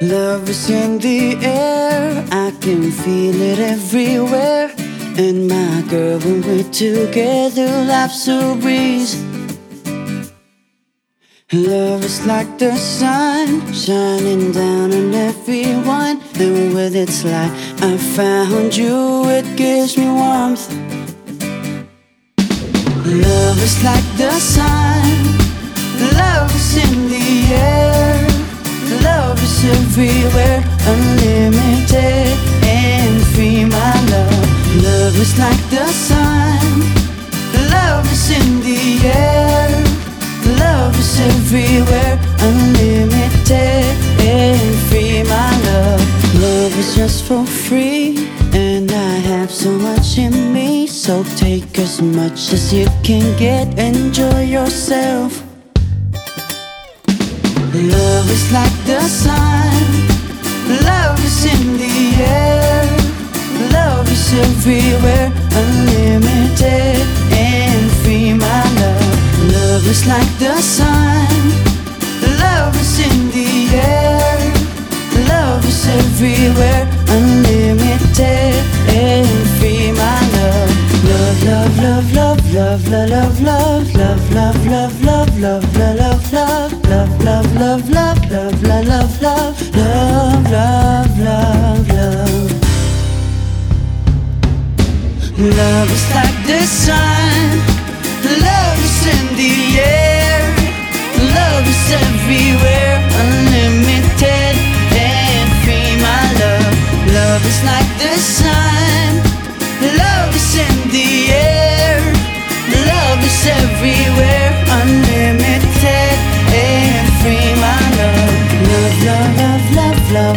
Love is in the air, I can feel it everywhere. And my girl, when we're together, life's so breeze. Love is like the sun shining down on everyone, and with its light, I found you. It gives me warmth. Love is like the sun, is everywhere, unlimited and free. My love, love is like the sun, love is in the air, love is everywhere, unlimited and free. My love, love is just for free, and I have so much in me. So take as much as you can get, enjoy yourself. Love is like the sun, love is in the air, love is everywhere, unlimited and free. My love, love is like the sun, love is in the air, love is everywhere, unlimited and free. My love, love, love, love, love, love, love, love, love, love, love, love, love, love, love, love, love, love, love, love, love, love, love, love, love, love, love. Is like the sun, love is in the air,